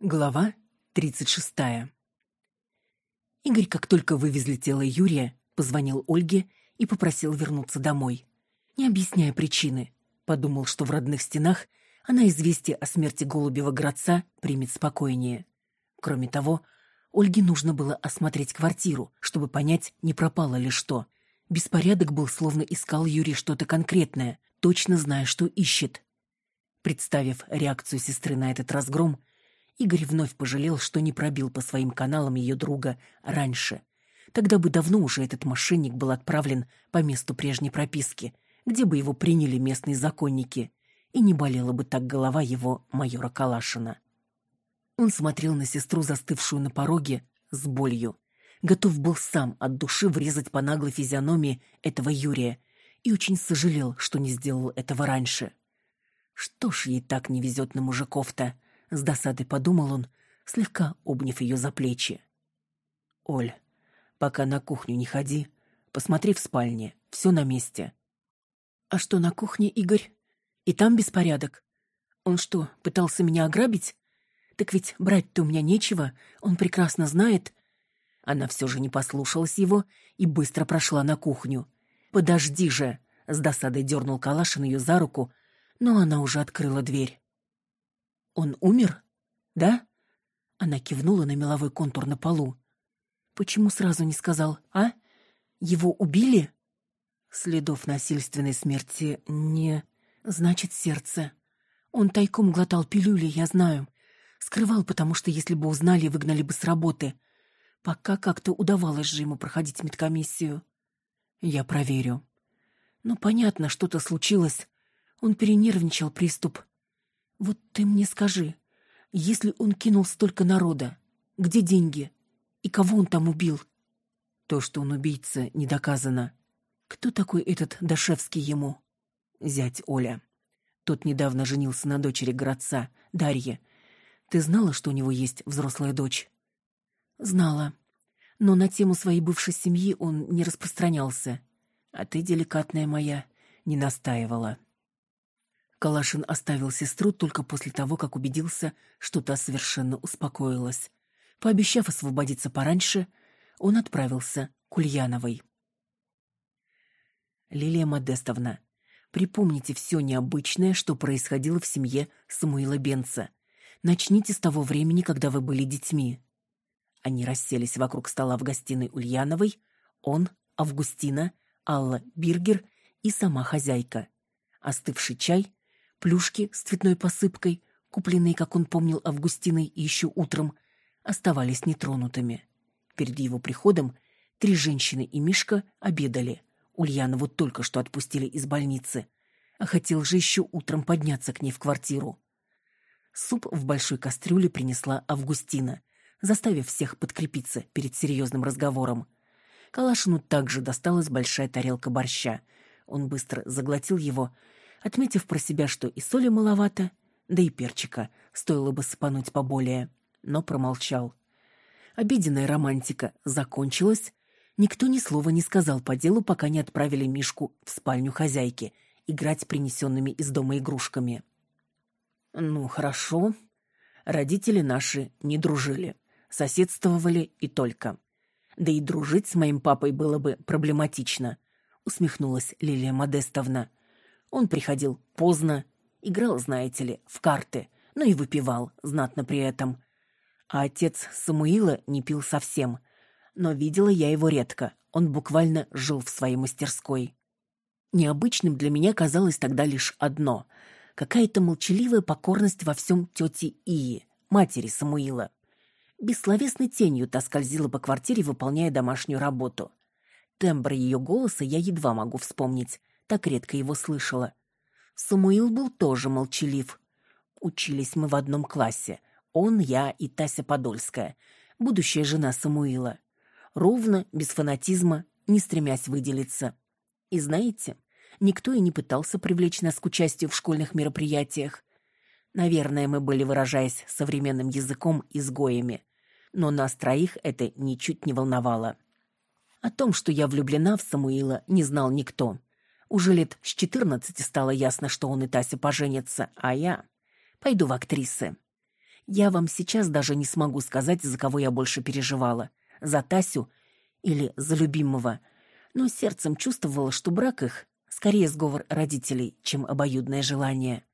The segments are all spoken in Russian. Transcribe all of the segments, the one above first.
Глава 36. Игорь, как только вывезли тело Юрия, позвонил Ольге и попросил вернуться домой. Не объясняя причины, подумал, что в родных стенах она известие о смерти Голубева Градца примет спокойнее. Кроме того, Ольге нужно было осмотреть квартиру, чтобы понять, не пропало ли что. Беспорядок был, словно искал Юрий что-то конкретное, точно зная, что ищет. Представив реакцию сестры на этот разгром, Игорь вновь пожалел, что не пробил по своим каналам ее друга раньше. Тогда бы давно уже этот мошенник был отправлен по месту прежней прописки, где бы его приняли местные законники, и не болела бы так голова его майора Калашина. Он смотрел на сестру, застывшую на пороге, с болью. Готов был сам от души врезать по наглой физиономии этого Юрия и очень сожалел, что не сделал этого раньше. Что ж ей так не везет на мужиков-то? С досадой подумал он, слегка обняв ее за плечи. «Оль, пока на кухню не ходи, посмотри в спальне, все на месте». «А что на кухне, Игорь? И там беспорядок? Он что, пытался меня ограбить? Так ведь брать-то у меня нечего, он прекрасно знает». Она все же не послушалась его и быстро прошла на кухню. «Подожди же!» — с досадой дернул Калашин ее за руку, но она уже открыла дверь. «Он умер? Да?» Она кивнула на меловой контур на полу. «Почему сразу не сказал, а? Его убили?» Следов насильственной смерти не... Значит, сердце. Он тайком глотал пилюли, я знаю. Скрывал, потому что если бы узнали, выгнали бы с работы. Пока как-то удавалось же ему проходить медкомиссию. Я проверю. Ну, понятно, что-то случилось. Он перенервничал приступ. Вот ты мне скажи, если он кинул столько народа, где деньги? И кого он там убил? То, что он убийца, не доказано. Кто такой этот Дашевский ему? Зять Оля. Тот недавно женился на дочери городца, Дарье. Ты знала, что у него есть взрослая дочь? Знала. Но на тему своей бывшей семьи он не распространялся. А ты, деликатная моя, не настаивала. Калашин оставил сестру только после того, как убедился, что та совершенно успокоилась. Пообещав освободиться пораньше, он отправился к Ульяновой. Лилия Модестовна, припомните все необычное, что происходило в семье Самуила Бенца. Начните с того времени, когда вы были детьми. Они расселись вокруг стола в гостиной Ульяновой, он, Августина, Алла Биргер и сама хозяйка. Остывший чай Плюшки с цветной посыпкой, купленные, как он помнил, Августиной еще утром, оставались нетронутыми. Перед его приходом три женщины и Мишка обедали. Ульянову только что отпустили из больницы, а хотел же еще утром подняться к ней в квартиру. Суп в большой кастрюле принесла Августина, заставив всех подкрепиться перед серьезным разговором. Калашину также досталась большая тарелка борща. Он быстро заглотил его, отметив про себя, что и соли маловато, да и перчика стоило бы сыпануть поболее, но промолчал. Обеденная романтика закончилась, никто ни слова не сказал по делу, пока не отправили Мишку в спальню хозяйки играть принесенными из дома игрушками. Ну, хорошо. Родители наши не дружили, соседствовали и только. Да и дружить с моим папой было бы проблематично, усмехнулась Лилия Модестовна. Он приходил поздно, играл, знаете ли, в карты, но и выпивал знатно при этом. А отец Самуила не пил совсем. Но видела я его редко, он буквально жил в своей мастерской. Необычным для меня казалось тогда лишь одно — какая-то молчаливая покорность во всем тете Ии, матери Самуила. Бессловесной тенью та скользила по квартире, выполняя домашнюю работу. Тембр ее голоса я едва могу вспомнить, так редко его слышала. Самуил был тоже молчалив. Учились мы в одном классе. Он, я и Тася Подольская, будущая жена Самуила. Ровно, без фанатизма, не стремясь выделиться. И знаете, никто и не пытался привлечь нас к участию в школьных мероприятиях. Наверное, мы были, выражаясь современным языком, изгоями. Но нас троих это ничуть не волновало. О том, что я влюблена в Самуила, не знал никто. Уже лет с четырнадцати стало ясно, что он и Тася поженятся, а я пойду в актрисы. Я вам сейчас даже не смогу сказать, за кого я больше переживала. За Тасю или за любимого. Но сердцем чувствовала, что брак их скорее сговор родителей, чем обоюдное желание.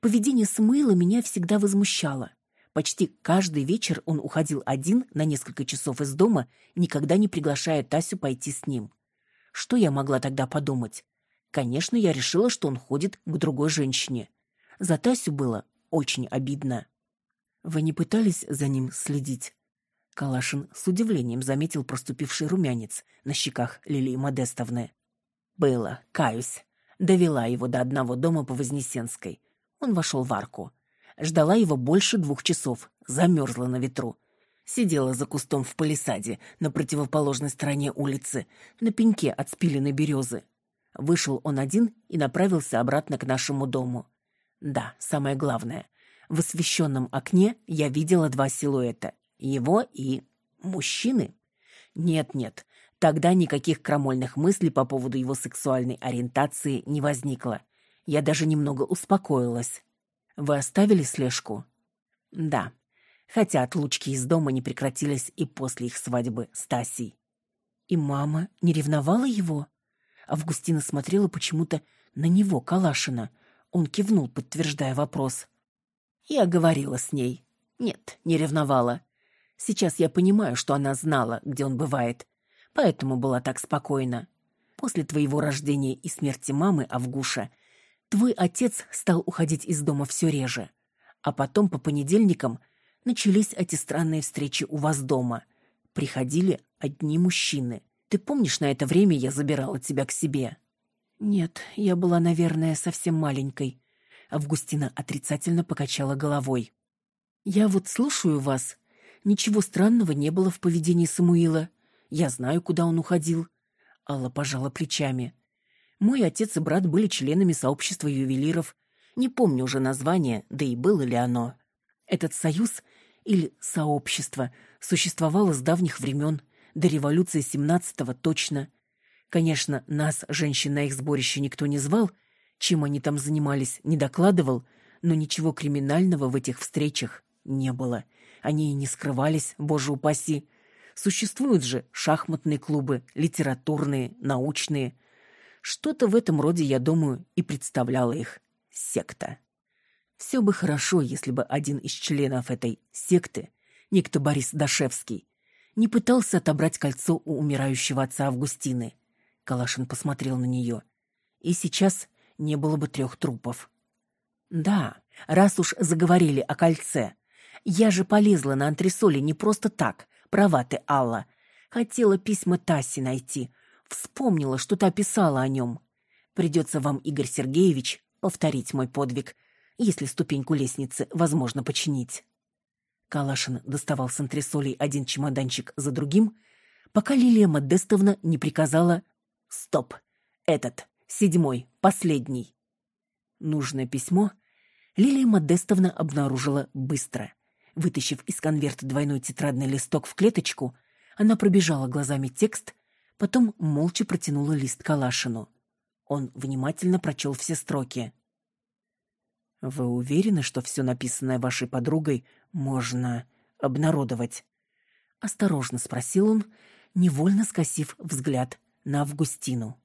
Поведение Самуила меня всегда возмущало. Почти каждый вечер он уходил один на несколько часов из дома, никогда не приглашая Тасю пойти с ним. Что я могла тогда подумать? Конечно, я решила, что он ходит к другой женщине. За Тасю было очень обидно. Вы не пытались за ним следить? Калашин с удивлением заметил проступивший румянец на щеках Лилии Модестовны. Было, каюсь. Довела его до одного дома по Вознесенской. Он вошел в арку. Ждала его больше двух часов, замерзла на ветру. Сидела за кустом в палисаде на противоположной стороне улицы, на пеньке от спиленной березы. Вышел он один и направился обратно к нашему дому. Да, самое главное. В освещенном окне я видела два силуэта. Его и... мужчины. Нет-нет, тогда никаких крамольных мыслей по поводу его сексуальной ориентации не возникло. Я даже немного успокоилась. Вы оставили слежку? Да. Хотя отлучки из дома не прекратились и после их свадьбы с Тасей. И мама не ревновала его? Августина смотрела почему-то на него, Калашина. Он кивнул, подтверждая вопрос. Я говорила с ней. Нет, не ревновала. Сейчас я понимаю, что она знала, где он бывает. Поэтому была так спокойна. После твоего рождения и смерти мамы, Авгуша, твой отец стал уходить из дома все реже. А потом по понедельникам начались эти странные встречи у вас дома. Приходили одни мужчины. Ты помнишь, на это время я забирала тебя к себе? Нет, я была, наверное, совсем маленькой. Августина отрицательно покачала головой. «Я вот слушаю вас. Ничего странного не было в поведении Самуила. Я знаю, куда он уходил». Алла пожала плечами. «Мой отец и брат были членами сообщества ювелиров. Не помню уже название, да и было ли оно. Этот союз или сообщество существовало с давних времен, до революции семнадцатого точно. Конечно, нас, женщин, на их сборище никто не звал — чем они там занимались, не докладывал, но ничего криминального в этих встречах не было. Они и не скрывались, боже упаси. Существуют же шахматные клубы, литературные, научные. Что-то в этом роде, я думаю, и представляла их секта. Все бы хорошо, если бы один из членов этой секты, некто Борис Дашевский, не пытался отобрать кольцо у умирающего отца Августины. Калашин посмотрел на нее. И сейчас не было бы трех трупов. Да, раз уж заговорили о кольце. Я же полезла на антресоли не просто так. Права ты, Алла. Хотела письма Таси найти. Вспомнила, что та писала о нем. Придется вам, Игорь Сергеевич, повторить мой подвиг, если ступеньку лестницы возможно починить. Калашин доставал с антресолей один чемоданчик за другим, пока Лилия Модестовна не приказала «Стоп! Этот! Седьмой, последний. Нужное письмо Лилия Модестовна обнаружила быстро. Вытащив из конверта двойной тетрадный листок в клеточку, она пробежала глазами текст, потом молча протянула лист Калашину. Он внимательно прочел все строки. «Вы уверены, что все написанное вашей подругой можно обнародовать?» Осторожно спросил он, невольно скосив взгляд на Августину.